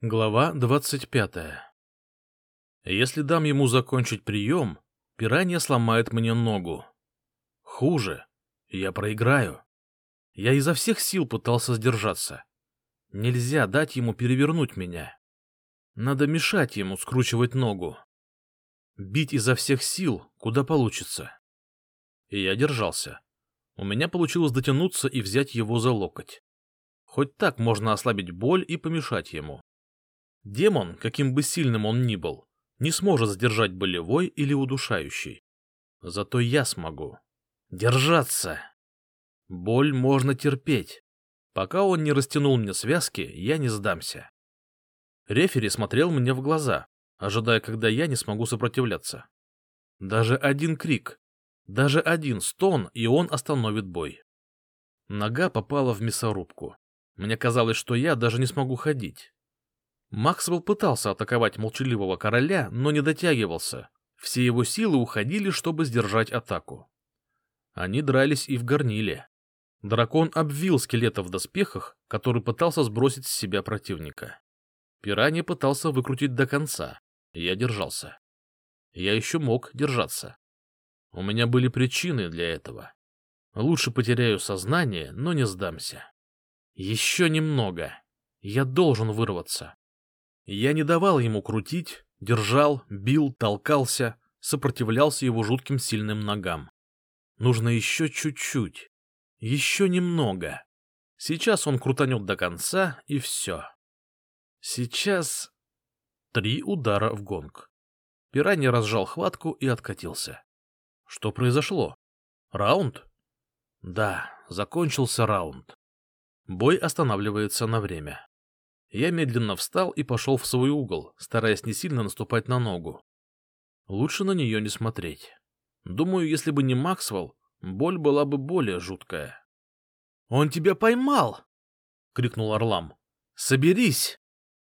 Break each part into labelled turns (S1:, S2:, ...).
S1: Глава двадцать пятая Если дам ему закончить прием, пиранья сломает мне ногу. Хуже, я проиграю. Я изо всех сил пытался сдержаться. Нельзя дать ему перевернуть меня. Надо мешать ему скручивать ногу. Бить изо всех сил, куда получится. И я держался. У меня получилось дотянуться и взять его за локоть. Хоть так можно ослабить боль и помешать ему. Демон, каким бы сильным он ни был, не сможет сдержать болевой или удушающий. Зато я смогу. Держаться! Боль можно терпеть. Пока он не растянул мне связки, я не сдамся. Рефери смотрел мне в глаза, ожидая, когда я не смогу сопротивляться. Даже один крик, даже один стон, и он остановит бой. Нога попала в мясорубку. Мне казалось, что я даже не смогу ходить. Максвелл пытался атаковать молчаливого короля, но не дотягивался. Все его силы уходили, чтобы сдержать атаку. Они дрались и в горниле. Дракон обвил скелета в доспехах, который пытался сбросить с себя противника. Пиранья пытался выкрутить до конца. Я держался. Я еще мог держаться. У меня были причины для этого. Лучше потеряю сознание, но не сдамся. Еще немного. Я должен вырваться. Я не давал ему крутить, держал, бил, толкался, сопротивлялся его жутким сильным ногам. Нужно еще чуть-чуть, еще немного. Сейчас он крутанет до конца, и все. Сейчас... Три удара в гонг. Пиранья разжал хватку и откатился. Что произошло? Раунд? Да, закончился раунд. Бой останавливается на время. Я медленно встал и пошел в свой угол, стараясь не сильно наступать на ногу. Лучше на нее не смотреть. Думаю, если бы не Максвелл, боль была бы более жуткая. — Он тебя поймал! — крикнул Орлам. — Соберись!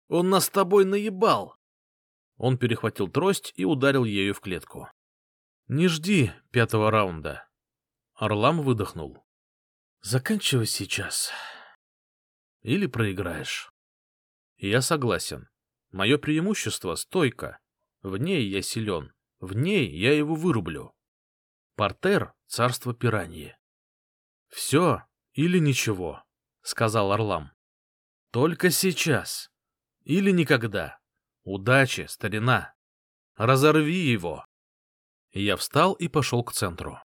S1: Он нас с тобой наебал! Он перехватил трость и ударил ею в клетку. — Не жди пятого раунда. Орлам выдохнул. — Заканчивай сейчас. Или проиграешь. Я согласен. Мое преимущество — стойка. В ней я силен. В ней я его вырублю. Портер — царство пираньи. — Все или ничего, — сказал Орлам. — Только сейчас. Или никогда. Удачи, старина. Разорви его. Я встал и пошел к центру.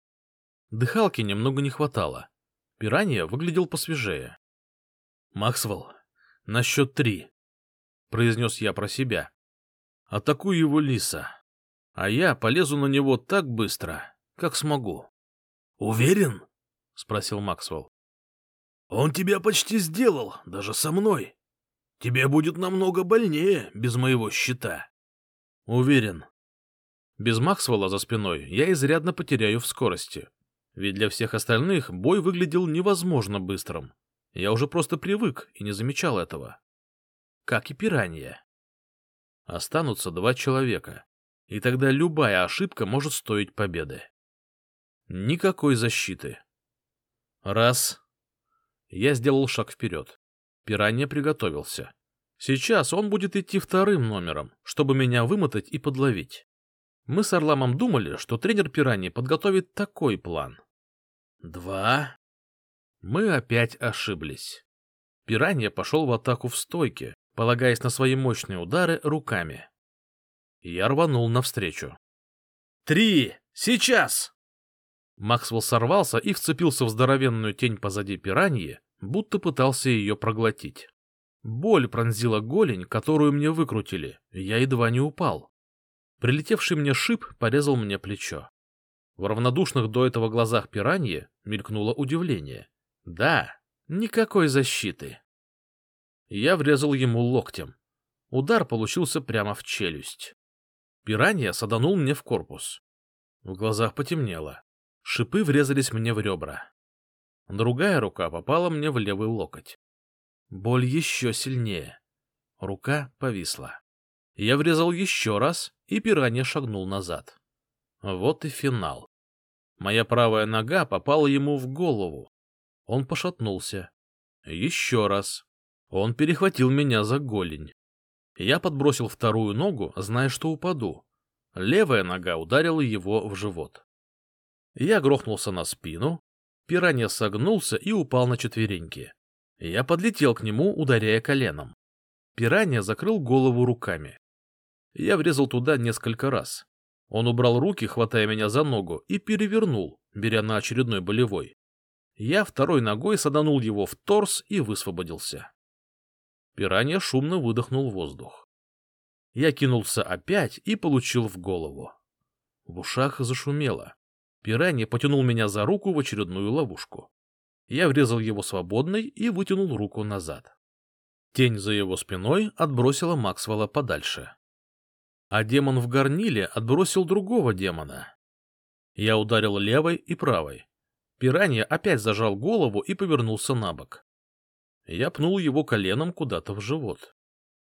S1: Дыхалки немного не хватало. Пиранья выглядел посвежее. — Максвелл, на счет три. — произнес я про себя. «Атакуй его лиса, а я полезу на него так быстро, как смогу». «Уверен?» — спросил Максвелл. «Он тебя почти сделал, даже со мной. Тебе будет намного больнее без моего щита». «Уверен. Без Максвелла за спиной я изрядно потеряю в скорости, ведь для всех остальных бой выглядел невозможно быстрым. Я уже просто привык и не замечал этого как и пиранья. Останутся два человека, и тогда любая ошибка может стоить победы. Никакой защиты. Раз. Я сделал шаг вперед. Пиранья приготовился. Сейчас он будет идти вторым номером, чтобы меня вымотать и подловить. Мы с Орламом думали, что тренер Пираньи подготовит такой план. Два. Мы опять ошиблись. Пиранья пошел в атаку в стойке, полагаясь на свои мощные удары руками. Я рванул навстречу. «Три! Сейчас!» Максвелл сорвался и вцепился в здоровенную тень позади пираньи, будто пытался ее проглотить. Боль пронзила голень, которую мне выкрутили, я едва не упал. Прилетевший мне шип порезал мне плечо. В равнодушных до этого глазах пираньи мелькнуло удивление. Да, никакой защиты. Я врезал ему локтем. Удар получился прямо в челюсть. Пиранья саданул мне в корпус. В глазах потемнело. Шипы врезались мне в ребра. Другая рука попала мне в левый локоть. Боль еще сильнее. Рука повисла. Я врезал еще раз, и пиранья шагнул назад. Вот и финал. Моя правая нога попала ему в голову. Он пошатнулся. Еще раз. Он перехватил меня за голень. Я подбросил вторую ногу, зная, что упаду. Левая нога ударила его в живот. Я грохнулся на спину, пиранья согнулся и упал на четвереньки. Я подлетел к нему, ударяя коленом. Пиранья закрыл голову руками. Я врезал туда несколько раз. Он убрал руки, хватая меня за ногу, и перевернул, беря на очередной болевой. Я второй ногой саданул его в торс и высвободился. Пиранья шумно выдохнул воздух. Я кинулся опять и получил в голову. В ушах зашумело. Пиранья потянул меня за руку в очередную ловушку. Я врезал его свободной и вытянул руку назад. Тень за его спиной отбросила Максвелла подальше. А демон в горниле отбросил другого демона. Я ударил левой и правой. Пиранья опять зажал голову и повернулся на бок. Я пнул его коленом куда-то в живот.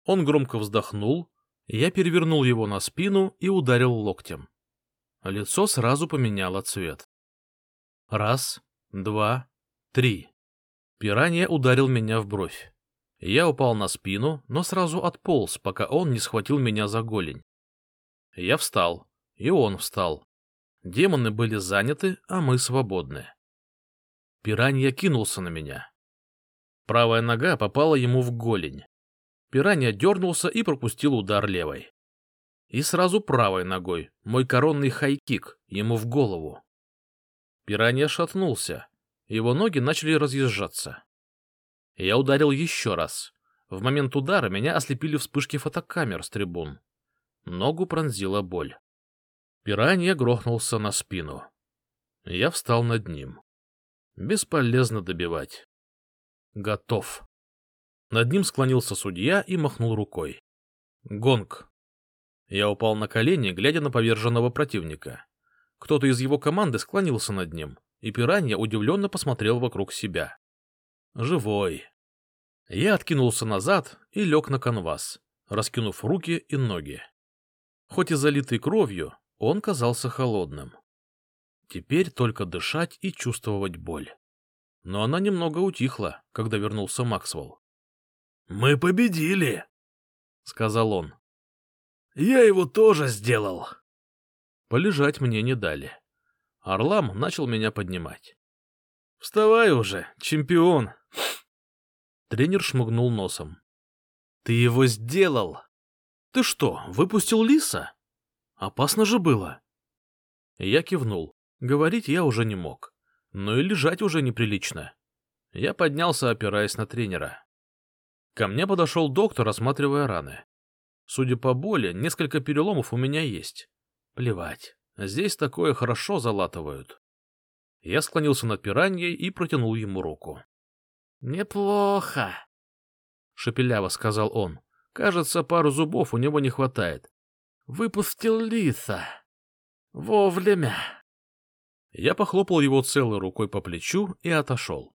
S1: Он громко вздохнул, я перевернул его на спину и ударил локтем. Лицо сразу поменяло цвет. Раз, два, три. Пиранья ударил меня в бровь. Я упал на спину, но сразу отполз, пока он не схватил меня за голень. Я встал, и он встал. Демоны были заняты, а мы свободны. Пиранья кинулся на меня. Правая нога попала ему в голень. Пиранья дернулся и пропустил удар левой. И сразу правой ногой, мой коронный хайкик, ему в голову. Пиранья шатнулся. Его ноги начали разъезжаться. Я ударил еще раз. В момент удара меня ослепили вспышки фотокамер с трибун. Ногу пронзила боль. Пиранья грохнулся на спину. Я встал над ним. Бесполезно добивать. Готов. Над ним склонился судья и махнул рукой. Гонг. Я упал на колени, глядя на поверженного противника. Кто-то из его команды склонился над ним, и пиранья удивленно посмотрел вокруг себя. Живой. Я откинулся назад и лег на канвас, раскинув руки и ноги. Хоть и залитый кровью, он казался холодным. Теперь только дышать и чувствовать боль. Но она немного утихла, когда вернулся Максвелл.
S2: «Мы победили!» — сказал он. «Я его тоже сделал!»
S1: Полежать мне не дали. Орлам начал меня поднимать.
S2: «Вставай уже, чемпион!»
S1: Тренер шмыгнул носом.
S2: «Ты его сделал!»
S1: «Ты что, выпустил лиса? Опасно же было!» Я кивнул. Говорить я уже не мог. Но и лежать уже неприлично. Я поднялся, опираясь на тренера. Ко мне подошел доктор, осматривая раны. Судя по боли, несколько переломов у меня есть. Плевать, здесь такое хорошо залатывают. Я склонился над пираньей и протянул ему руку. — Неплохо, — шепеляво сказал он. Кажется, пару зубов у него не хватает. — Выпустил лиса. Вовремя. Я похлопал его целой рукой по плечу и отошел.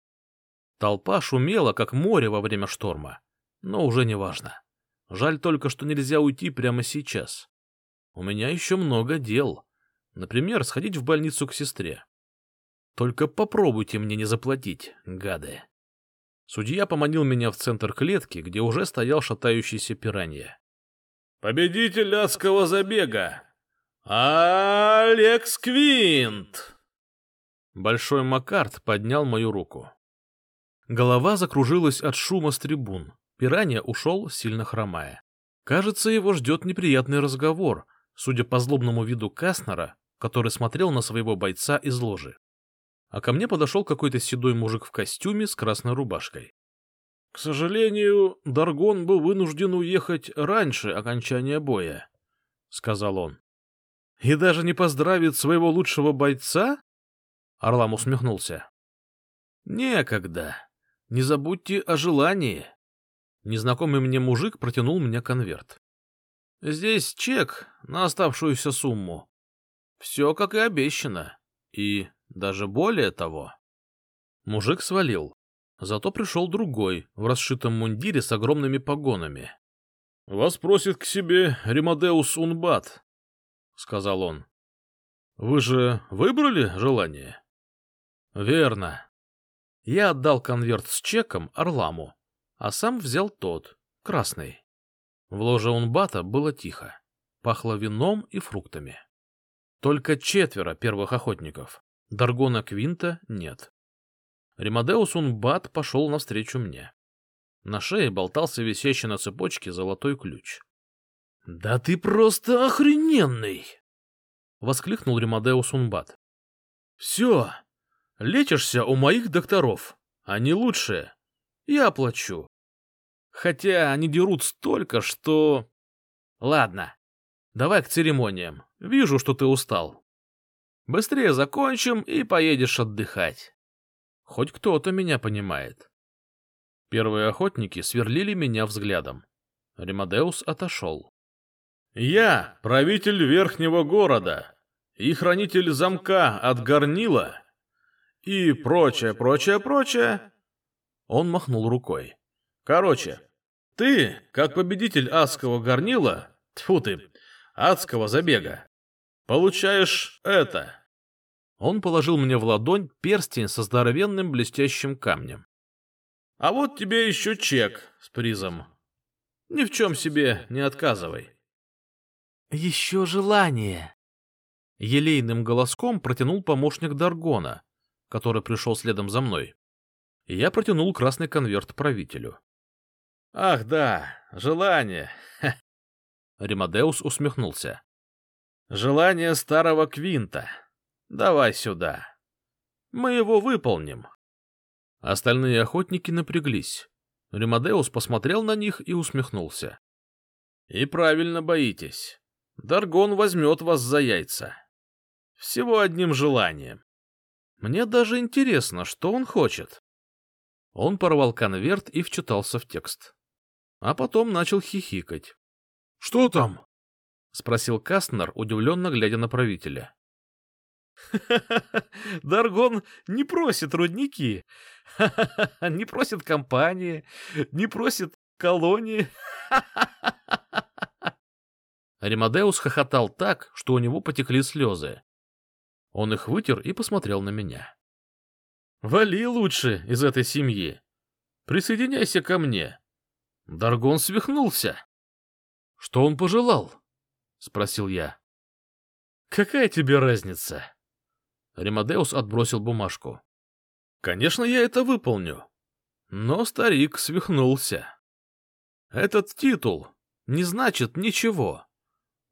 S1: Толпа шумела, как море во время шторма но уже не важно. Жаль только, что нельзя уйти прямо сейчас. У меня еще много дел. Например, сходить в больницу к сестре. Только попробуйте мне не заплатить, гады. Судья поманил меня в центр клетки, где уже стоял шатающийся пиранья.
S2: «Победитель адского забега! Алекс Квинт!»
S1: Большой Маккарт поднял мою руку. Голова закружилась от шума с трибун. Пиранья ушел, сильно хромая. Кажется, его ждет неприятный разговор, судя по злобному виду Каснера, который смотрел на своего бойца из ложи. А ко мне подошел какой-то седой мужик в костюме с красной рубашкой. — К сожалению, Даргон был вынужден уехать раньше окончания боя, — сказал он. — И даже не поздравит своего лучшего бойца? Орлам усмехнулся. — Некогда. Не забудьте о желании. Незнакомый мне мужик протянул мне конверт. Здесь чек на оставшуюся сумму. Все как и обещано. И даже более того. Мужик свалил. Зато пришел другой, в расшитом мундире с огромными погонами. — Вас просит к себе Римадеус Унбат, — сказал он. — Вы же выбрали желание? — Верно. Я отдал конверт с чеком Орламу, а сам взял тот, красный. В ложе Унбата было тихо, пахло вином и фруктами. Только четверо первых охотников. Даргона Квинта нет. Римадеус Унбат пошел навстречу мне. На шее болтался висящий на цепочке золотой ключ. — Да ты просто охрененный! — воскликнул Римадеус Унбат. — Все, лечишься у моих докторов. Они лучшие. Я оплачу. Хотя они дерут столько, что... Ладно, давай к церемониям. Вижу, что ты устал. Быстрее закончим и поедешь отдыхать. Хоть кто-то меня понимает. Первые охотники сверлили меня взглядом. Ремадеус отошел. «Я правитель верхнего города и хранитель замка от горнила и прочее, прочее, прочее». Он махнул рукой. «Короче, ты, как победитель адского горнила, тьфу ты, адского забега, получаешь это». Он положил мне в ладонь перстень со здоровенным блестящим камнем. А вот тебе еще чек с призом. Ни в чем себе не отказывай. Еще желание. Елейным голоском протянул помощник Даргона, который пришел следом за мной. Я протянул красный конверт правителю. Ах да, желание. Римадеус усмехнулся. Желание старого Квинта. Давай сюда. Мы его выполним. Остальные охотники напряглись. Римадеус посмотрел на них и усмехнулся. И правильно боитесь. Даргон возьмет вас за яйца. Всего одним желанием. Мне даже интересно, что он хочет. Он порвал конверт и вчитался в текст. А потом начал хихикать. — Что там? — спросил Кастнер, удивленно глядя на правителя. Даргон не просит рудники, не просит компании, не просит колонии. Римадеус хохотал так, что у него потекли слезы. Он их вытер и посмотрел на меня. — Вали лучше из этой семьи. Присоединяйся ко мне. Даргон свихнулся. — Что он пожелал? — спросил я. — Какая тебе разница? Римадеус отбросил бумажку. Конечно, я это выполню. Но старик свихнулся. Этот титул не значит ничего.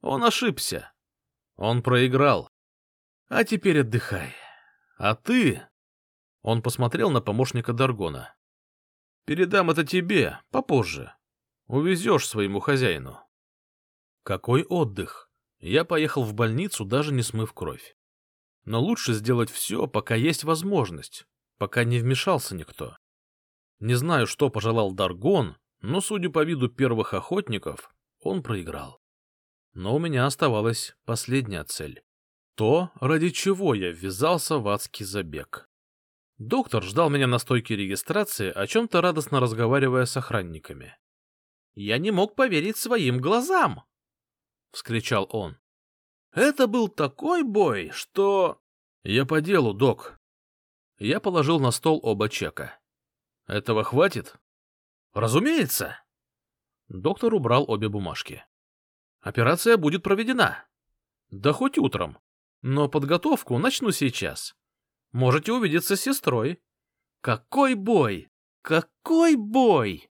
S1: Он ошибся. Он проиграл. А теперь отдыхай. А ты... Он посмотрел на помощника Даргона. Передам это тебе попозже. Увезешь своему хозяину. Какой отдых? Я поехал в больницу, даже не смыв кровь. Но лучше сделать все, пока есть возможность, пока не вмешался никто. Не знаю, что пожелал Даргон, но, судя по виду первых охотников, он проиграл. Но у меня оставалась последняя цель. То, ради чего я ввязался в адский забег. Доктор ждал меня на стойке регистрации, о чем-то радостно разговаривая с охранниками. «Я не мог поверить своим глазам!» — вскричал он. «Это был такой бой, что...» «Я по делу, док», я положил на стол оба чека. Этого хватит? Разумеется. Доктор убрал обе бумажки. Операция будет проведена. Да хоть утром. Но подготовку начну сейчас. Можете увидеться с сестрой. Какой бой! Какой бой!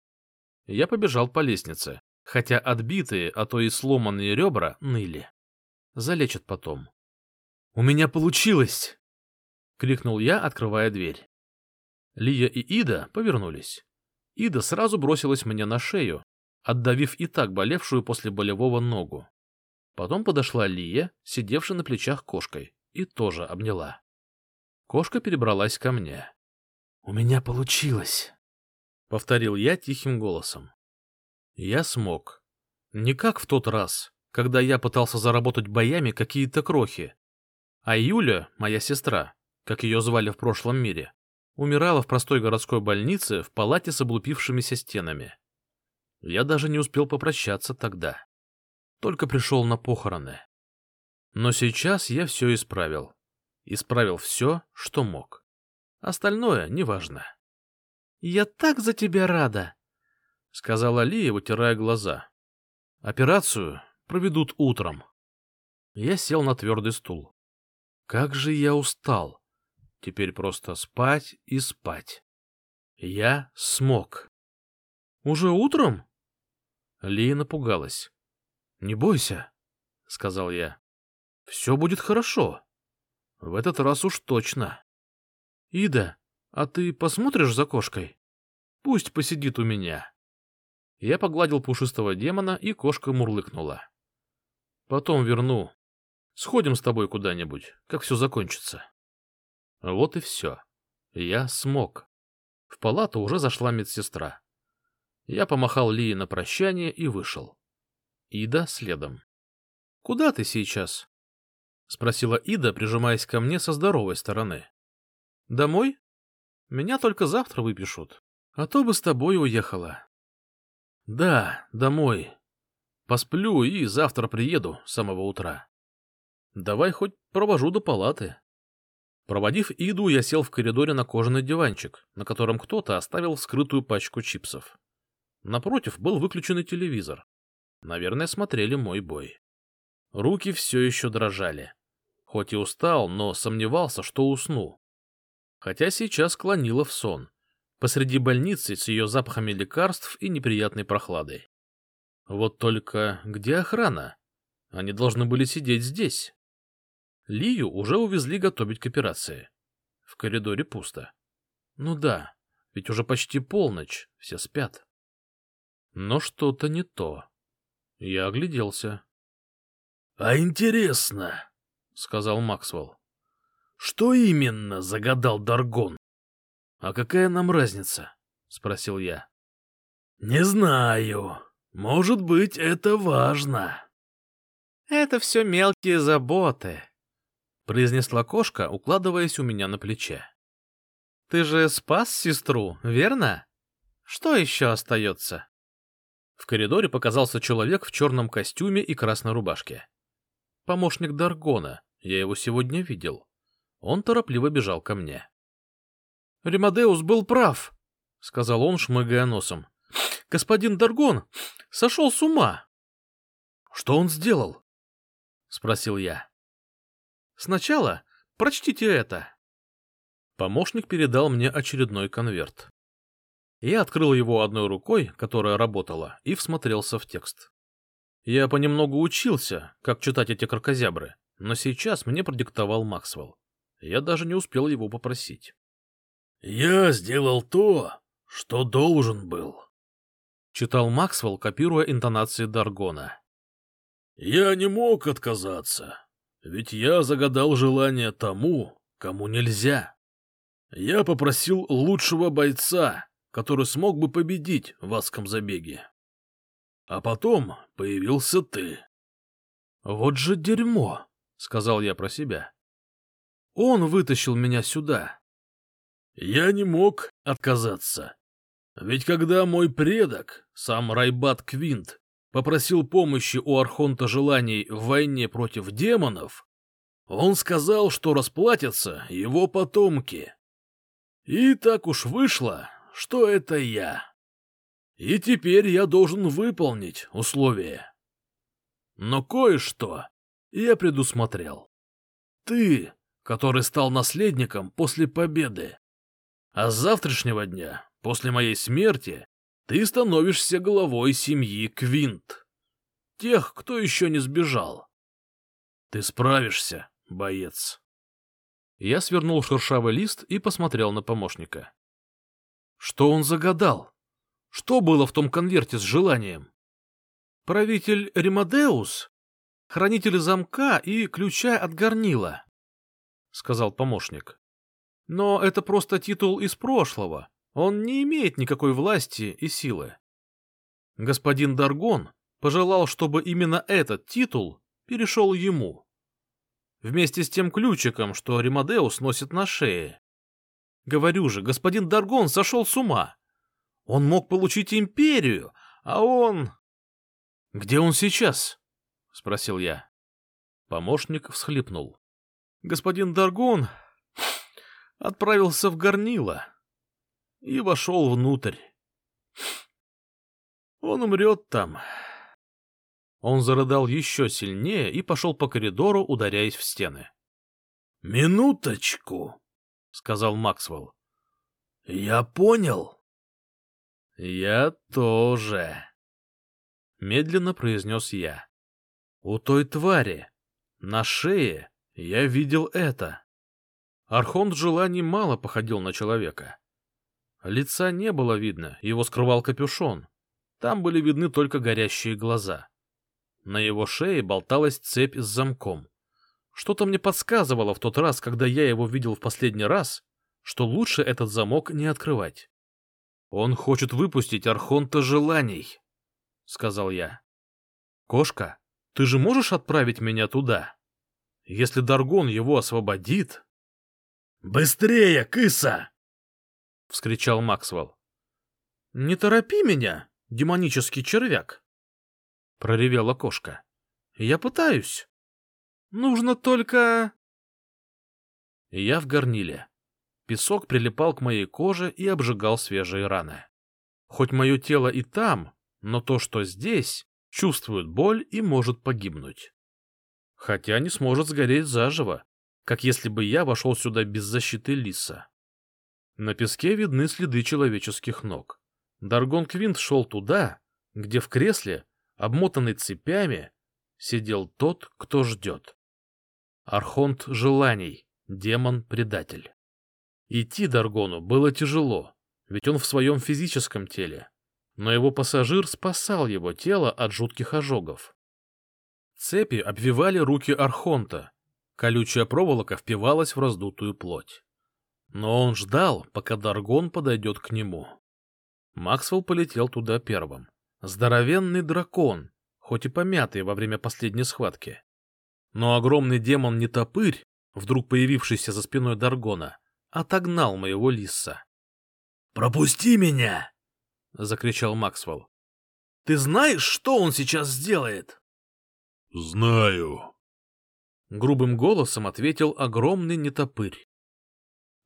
S1: Я побежал по лестнице, хотя отбитые, а то и сломанные ребра ныли. Залечат потом. У меня получилось! — крикнул я, открывая дверь. Лия и Ида повернулись. Ида сразу бросилась мне на шею, отдавив и так болевшую после болевого ногу. Потом подошла Лия, сидевшая на плечах кошкой, и тоже обняла. Кошка перебралась ко мне. — У меня получилось, — повторил я тихим голосом. Я смог. Не как в тот раз, когда я пытался заработать боями какие-то крохи. А Юля, моя сестра, как ее звали в прошлом мире, умирала в простой городской больнице в палате с облупившимися стенами. Я даже не успел попрощаться тогда. Только пришел на похороны. Но сейчас я все исправил. Исправил все, что мог. Остальное неважно. — Я так за тебя рада, — сказала Лия, вытирая глаза. Операцию проведут утром. Я сел на твердый стул. Как же я устал. Теперь просто спать и спать. Я смог. Уже утром? Лия напугалась. Не бойся, сказал я. Все будет хорошо. В этот раз уж точно. Ида, а ты посмотришь за кошкой? Пусть посидит у меня. Я погладил пушистого демона, и кошка мурлыкнула. Потом верну. Сходим с тобой куда-нибудь, как все закончится. Вот и все. Я смог. В палату уже зашла медсестра. Я помахал Лии на прощание и вышел. Ида следом. — Куда ты сейчас? — спросила Ида, прижимаясь ко мне со здоровой стороны. — Домой? Меня только завтра выпишут. А то бы с тобой уехала. — Да, домой. Посплю и завтра приеду с самого утра. Давай хоть провожу до палаты. Проводив Иду, я сел в коридоре на кожаный диванчик, на котором кто-то оставил скрытую пачку чипсов. Напротив был выключенный телевизор. Наверное, смотрели мой бой. Руки все еще дрожали. Хоть и устал, но сомневался, что усну. Хотя сейчас клонило в сон. Посреди больницы с ее запахами лекарств и неприятной прохладой. Вот только где охрана? Они должны были сидеть здесь. Лию уже увезли готовить к операции. В коридоре пусто. Ну да, ведь уже почти полночь, все спят. Но что-то не то. Я огляделся.
S2: — А интересно, — сказал Максвелл. — Что именно загадал Даргон?
S1: — А какая нам разница? — спросил я.
S2: — Не знаю. Может быть, это важно.
S1: — Это все мелкие заботы, — произнесла кошка, укладываясь у меня на плече. — Ты же спас сестру, верно? Что еще остается? В коридоре показался человек в черном костюме и красной рубашке. Помощник Даргона, я его сегодня видел. Он торопливо бежал ко мне. — Ремадеус был прав, — сказал он, шмыгая носом. — Господин Даргон сошел с ума. — Что он сделал? — спросил я. Сначала прочтите это. Помощник передал мне очередной конверт. Я открыл его одной рукой, которая работала, и всмотрелся в текст. Я понемногу учился, как читать эти крокозябры, но сейчас мне продиктовал Максвелл. Я даже не успел его попросить.
S2: «Я сделал то, что должен был», —
S1: читал Максвелл, копируя интонации Даргона.
S2: «Я не мог отказаться. Ведь я загадал желание тому, кому нельзя. Я попросил лучшего бойца, который смог бы победить в адском забеге. А потом появился ты.
S1: — Вот же дерьмо, — сказал я про себя. Он вытащил меня сюда.
S2: Я не мог отказаться. Ведь когда мой предок, сам Райбат Квинт, попросил помощи у Архонта Желаний в войне против демонов, он сказал, что расплатятся его потомки. И так уж вышло, что это я. И теперь я должен выполнить условия. Но кое-что я предусмотрел. Ты, который стал наследником после победы. А с завтрашнего дня, после моей смерти, ты становишься главой семьи Квинт. Тех, кто еще не сбежал. Ты справишься, боец.
S1: Я свернул шершавый лист и посмотрел на помощника. Что он загадал? Что было в том конверте с желанием? Правитель Ремадеус? Хранитель замка и ключа от горнила, — сказал помощник. Но это просто титул из прошлого, он не имеет никакой власти и силы. Господин Даргон пожелал, чтобы именно этот титул перешел ему. Вместе с тем ключиком, что Римадеус носит на шее. Говорю же, господин Даргон сошел с ума. Он мог получить империю, а он... — Где он сейчас? — спросил я. Помощник всхлипнул. Господин Даргон отправился в горнило и вошел внутрь. Он умрет там. Он зарыдал еще сильнее и пошел по коридору, ударяясь в стены.
S2: «Минуточку», — сказал Максвелл. «Я понял».
S1: «Я тоже», — медленно произнес я. «У той твари на шее я видел это». Архонт желаний мало походил на человека. Лица не было видно, его скрывал капюшон. Там были видны только горящие глаза. На его шее болталась цепь с замком. Что-то мне подсказывало в тот раз, когда я его видел в последний раз, что лучше этот замок не открывать. «Он хочет выпустить Архонта желаний», — сказал я. «Кошка, ты же можешь отправить меня туда? Если Даргон его освободит...»
S2: «Быстрее, кыса!»
S1: — вскричал Максвелл. «Не торопи меня, демонический червяк!» — проревела кошка. «Я пытаюсь. Нужно только...» Я в горниле. Песок прилипал к моей коже и обжигал свежие раны. Хоть мое тело и там, но то, что здесь, чувствует боль и может погибнуть. Хотя не сможет сгореть заживо, как если бы я вошел сюда без защиты лиса. На песке видны следы человеческих ног. Даргон Квинт шел туда, где в кресле, обмотанный цепями, сидел тот, кто ждет. Архонт желаний, демон-предатель. Идти Даргону было тяжело, ведь он в своем физическом теле, но его пассажир спасал его тело от жутких ожогов. Цепи обвивали руки Архонта, колючая проволока впивалась в раздутую плоть. Но он ждал, пока Даргон подойдет к нему. Максвелл полетел туда первым. Здоровенный дракон, хоть и помятый во время последней схватки. Но огромный демон-нетопырь, вдруг появившийся за спиной Даргона, отогнал моего лиса.
S2: «Пропусти меня!»
S1: — закричал Максвелл. «Ты знаешь, что он сейчас сделает?»
S3: «Знаю», —
S1: грубым голосом ответил огромный нетопырь.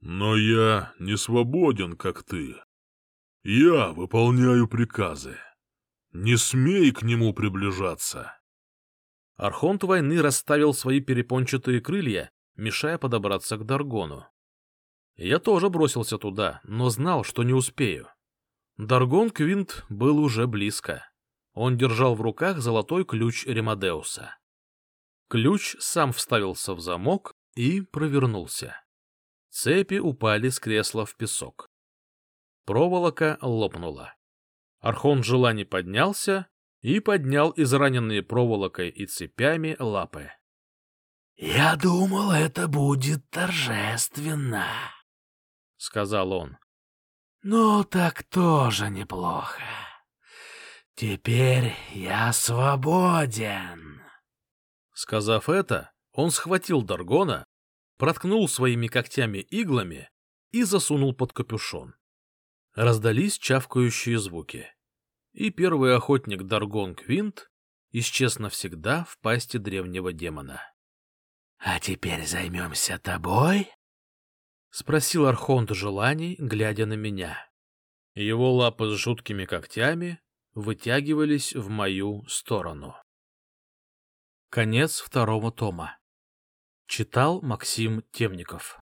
S3: «Но я не свободен, как ты. Я выполняю приказы. Не смей к нему приближаться».
S1: Архонт войны расставил свои перепончатые крылья, мешая подобраться к Даргону. Я тоже бросился туда, но знал, что не успею. Даргон Квинт был уже близко. Он держал в руках золотой ключ Ремадеуса. Ключ сам вставился в замок и провернулся. Цепи упали с кресла в песок. Проволока лопнула. Архон желаний поднялся и поднял израненные проволокой и цепями лапы.
S2: — Я думал, это будет торжественно, — сказал он. — Ну, так тоже неплохо. Теперь я свободен.
S1: Сказав это, он схватил Даргона, проткнул своими когтями иглами и засунул под капюшон. Раздались чавкающие звуки, и первый охотник Даргон Квинт исчез навсегда в пасти древнего демона.
S2: — А теперь займемся тобой?
S1: — спросил Архонт желаний, глядя на меня. Его лапы с жуткими когтями вытягивались в мою сторону. Конец второго тома. Читал Максим Темников.